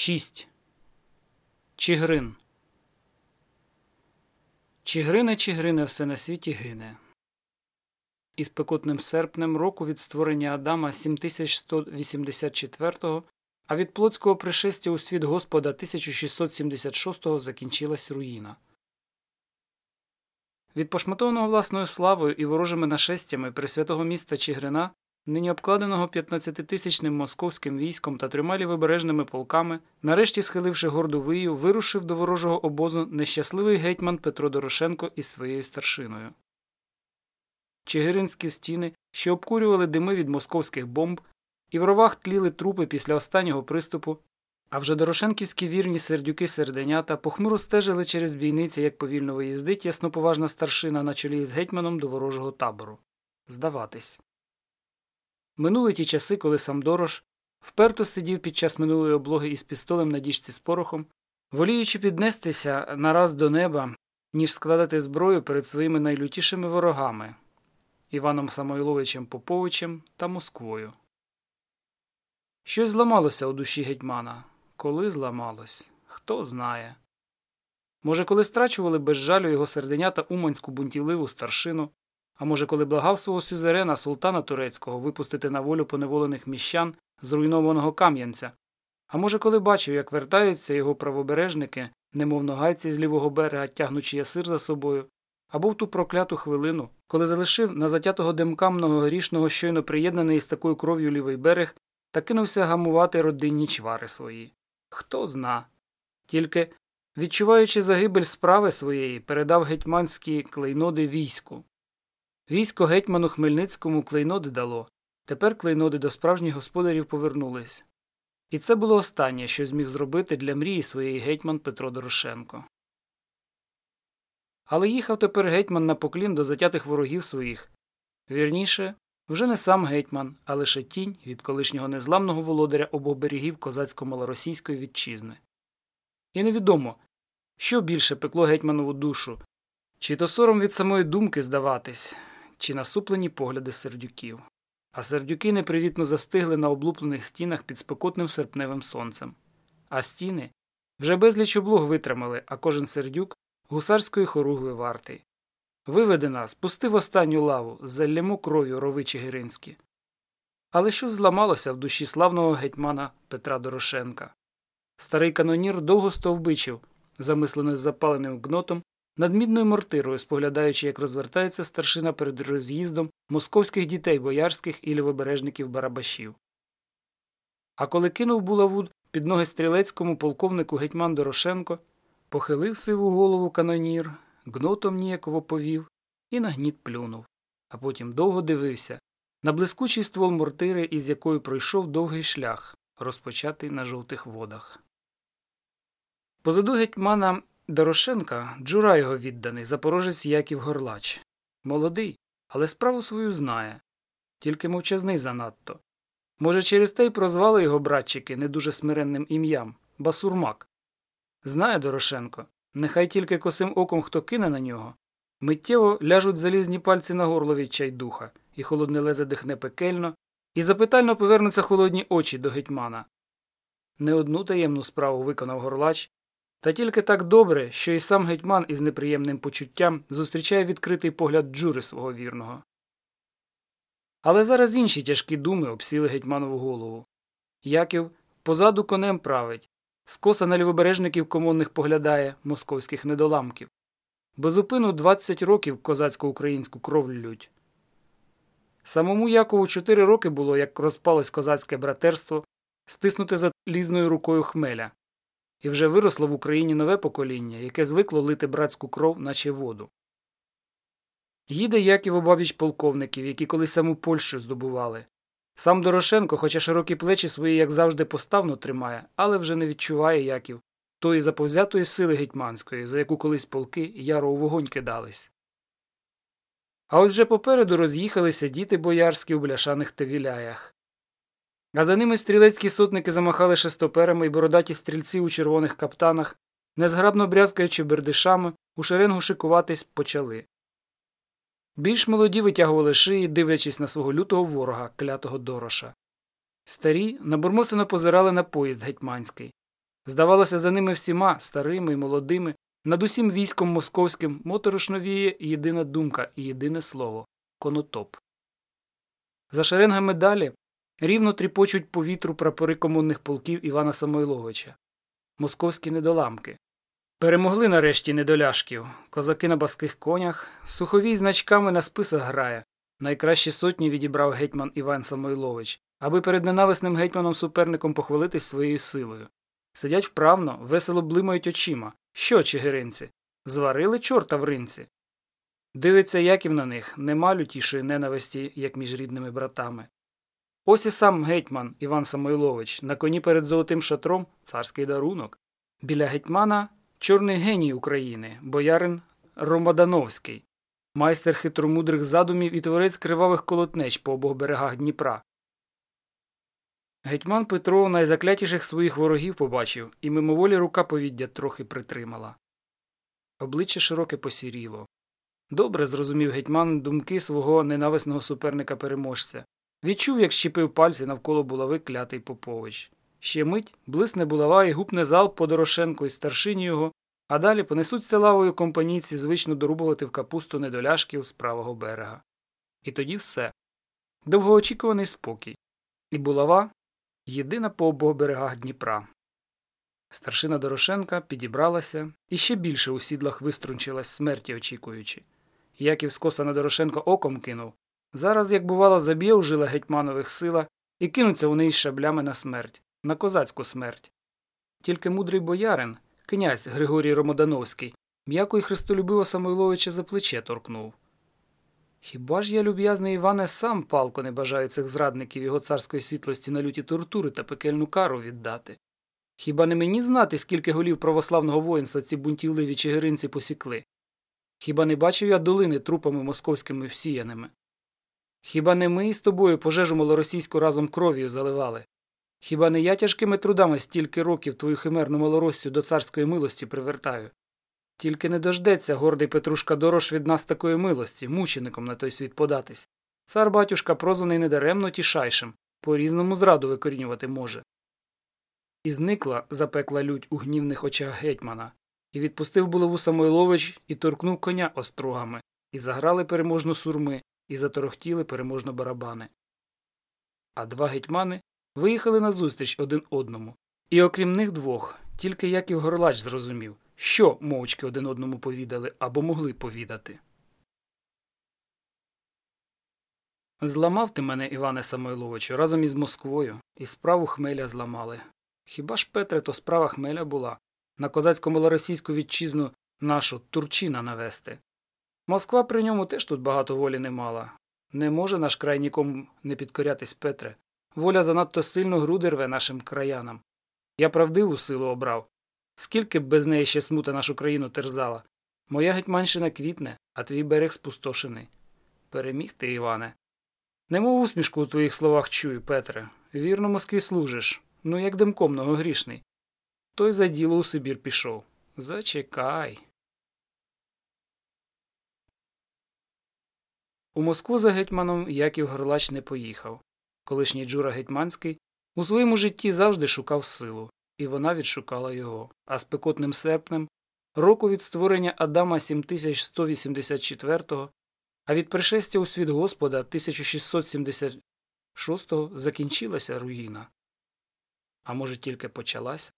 6. Чигрин. Чигрине, чигрине, все на світі гине. Із пекотним серпнем року від створення Адама 7184, а від плотського пришестя у світ Господа 1676 закінчилась руїна. Від пошматованого власною славою і ворожими нашестями присвятого міста Чигрина нині обкладеного 15-тисячним московським військом та трьома лівобережними полками, нарешті схиливши горду вию, вирушив до ворожого обозу нещасливий гетьман Петро Дорошенко із своєю старшиною. Чигиринські стіни, що обкурювали дими від московських бомб, і в ровах тліли трупи після останнього приступу, а вже дорошенківські вірні сердюки серденята похмуро стежили через бійниці, як повільно виїздить ясноповажна старшина на чолі з гетьманом до ворожого табору. Здаватись. Минули ті часи, коли сам Дорош вперто сидів під час минулої облоги із пістолем на діжці з порохом, воліючи піднестися нараз до неба, ніж складати зброю перед своїми найлютішими ворогами Іваном Самойловичем Поповичем та Москвою. Щось зламалося у душі гетьмана. Коли зламалось, хто знає. Може, коли страчували без жалю його серденята уманську бунтівливу старшину, а може, коли благав свого сюзерена султана турецького випустити на волю поневолених міщан зруйнованого Кам'янця, а може, коли бачив, як вертаються його правобережники, немов ногайці з лівого берега, тягнучи ясир за собою, або в ту прокляту хвилину, коли залишив на затятого димкам многогрішного щойно приєднаний із такою кров'ю лівий берег та кинувся гамувати родинні чвари свої. Хто зна. Тільки, відчуваючи загибель справи своєї, передав гетьманські клейноди війську. Військо гетьману Хмельницькому клейноди дало, тепер клейноди до справжніх господарів повернулись. І це було останнє, що зміг зробити для мрії своєї гетьман Петро Дорошенко. Але їхав тепер гетьман на поклін до затятих ворогів своїх. Вірніше, вже не сам гетьман, а лише тінь від колишнього незламного володаря обох берегів козацько-малоросійської вітчизни. І невідомо, що більше пекло гетьманову душу, чи то сором від самої думки здаватись, чи насуплені погляди сердюків. А сердюки непривітно застигли на облуплених стінах під спекотним серпневим сонцем. А стіни вже безліч облуг витримали, а кожен сердюк гусарської хоругви вартий. Виведи нас, пусти в останню лаву, заллємо кров'ю рови Чигиринські. Але що зламалося в душі славного гетьмана Петра Дорошенка? Старий канонір довго стовбичив, замислено з запаленим гнотом, над мідною мортирою, споглядаючи, як розвертається старшина перед роз'їздом московських дітей боярських і лівобережників барабашів. А коли кинув булавуд під ноги стрілецькому полковнику гетьман Дорошенко, похилив сиву голову канонір, гнотом ніяково повів і на гніт плюнув, а потім довго дивився на блискучий ствол мортири, із якою пройшов довгий шлях, розпочатий на жовтих водах. Позаду гетьмана Дорошенка джура його відданий, запорожець Яків Горлач. Молодий, але справу свою знає, тільки мовчазний занадто. Може, через те й прозвали його братчики не дуже смиренним ім'ям Басурмак. Знає Дорошенко, нехай тільки косим оком хто кине на нього. Миттєво ляжуть залізні пальці на горло від чайдуха, і холодне лезе дихне пекельно, і запитально повернуться холодні очі до гетьмана. Не одну таємну справу виконав горлач, та тільки так добре, що і сам гетьман із неприємним почуттям зустрічає відкритий погляд джури свого вірного. Але зараз інші тяжкі думи обсіли гетьманову голову. Яків позаду конем править, скоса на лівобережників комонних поглядає московських недоламків. Безупину 20 років козацько-українську кров лють. Самому Якову чотири роки було, як розпалось козацьке братерство, стиснуте за лізною рукою хмеля. І вже виросло в Україні нове покоління, яке звикло лити братську кров, наче воду. Їде Яків обабіч полковників, які колись саму Польщу здобували. Сам Дорошенко, хоча широкі плечі свої, як завжди, поставно тримає, але вже не відчуває Яків тої заповзятої сили гетьманської, за яку колись полки яро у вогонь кидались. А от вже попереду роз'їхалися діти боярські у бляшаних тевіляях. А за ними стрілецькі сотники замахали шестоперами і бородаті стрільці у червоних каптанах, незграбно брязкаючи бердишами, у шеренгу шикуватись почали. Більш молоді витягували шиї, дивлячись на свого лютого ворога, клятого дороша. Старі набурмосено позирали на поїзд гетьманський. Здавалося, за ними всіма, старими й молодими, над усім військом московським моторошно віє єдина думка і єдине слово конотоп. За шеренгами далі рівно тріпочуть по вітру прапори комунних полків Івана Самойловича. Московські недоламки. Перемогли нарешті недоляшків. Козаки на баских конях, суховій значками на списах грає. Найкращі сотні відібрав гетьман Іван Самойлович, аби перед ненависним гетьманом суперником похвалитись своєю силою. Сидять вправно, весело блимають очима. Що, чигиринці? Зварили чорта в ринці. Дивиться Яків на них, нема лютішої ненависті, як між рідними братами. Ось і сам гетьман Іван Самойлович на коні перед золотим шатром царський дарунок. Біля гетьмана чорний геній України, боярин Ромадановський, майстер хитромудрих задумів і творець кривавих колотнеч по обох берегах Дніпра. Гетьман Петро найзаклятіших своїх ворогів побачив, і мимоволі рука повіддя трохи притримала. Обличчя широке посіріло. Добре зрозумів гетьман думки свого ненависного суперника переможця. Відчув, як щепив пальці навколо булави клятий Попович. Ще мить блисне булава і гупне залп по Дорошенку і старшині його, а далі понесуться лавою компанійці звично дорубувати в капусту недоляшків з правого берега. І тоді все. Довгоочікуваний спокій. І булава єдина по обох берегах Дніпра. Старшина Дорошенка підібралася і ще більше у сідлах виструнчилась смерті очікуючи. Яків скоса на Дорошенка оком кинув. Зараз, як бувало, заб'є у жила гетьманових сила і кинуться вони із шаблями на смерть, на козацьку смерть. Тільки мудрий боярин, князь Григорій Ромодановський, м'яко й Христолюбиво Самойловича за плече торкнув. Хіба ж я, люб'язний Іване, сам палко не бажаю цих зрадників його царської світлості на люті тортури та пекельну кару віддати? Хіба не мені знати, скільки голів православного воїнства ці бунтівливі чигиринці посікли? Хіба не бачив я долини трупами московськими всіяними? Хіба не ми із тобою пожежу малоросійську разом кров'ю заливали? Хіба не я тяжкими трудами стільки років твою химерну малороссю до царської милості привертаю? Тільки не дождеться гордий Петрушка Дорош від нас такої милості, мучеником на той світ податись. Цар батюшка прозваний недаремно тішайшим, по різному зраду викорінювати може. І зникла запекла лють у гнівних очах гетьмана, і відпустив булаву Самойлович і торкнув коня острогами, і заграли переможно сурми, і заторохтіли переможно барабани. А два гетьмани виїхали назустріч один одному, і окрім них двох, тільки Яків Горлач зрозумів, що мовчки один одному повідали або могли повідати. Зламав ти мене, Іване Самойловичу, разом із Москвою, і справу хмеля зламали. Хіба ж, Петре, то справа хмеля була на козацько малоросійську вітчизну нашу Турчина навести. Москва при ньому теж тут багато волі не мала. Не може наш край нікому не підкорятись, Петре. Воля занадто сильно груди рве нашим краянам. Я правдиву силу обрав. Скільки б без неї ще смута нашу країну терзала. Моя гетьманщина квітне, а твій берег спустошений. Переміг ти, Іване. Немов усмішку у твоїх словах чую, Петре. Вірно, Москві служиш. Ну, як димком многогрішний. Той за діло у Сибір пішов. Зачекай. У Москву за гетьманом Яків Горлач не поїхав. Колишній Джура Гетьманський у своєму житті завжди шукав силу, і вона відшукала його. А спекотним серпнем, року від створення Адама 7184-го, а від пришестя у світ Господа 1676-го закінчилася руїна. А може, тільки почалася?